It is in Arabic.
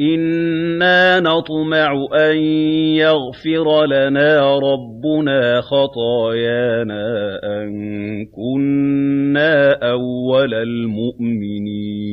إِنَّا نَطْمَعُ أَن يَغْفِرَ لَنَا رَبُّنَا خَطَايَانَا أَن كُنَّا أَوَّلَ الْمُؤْمِنِينَ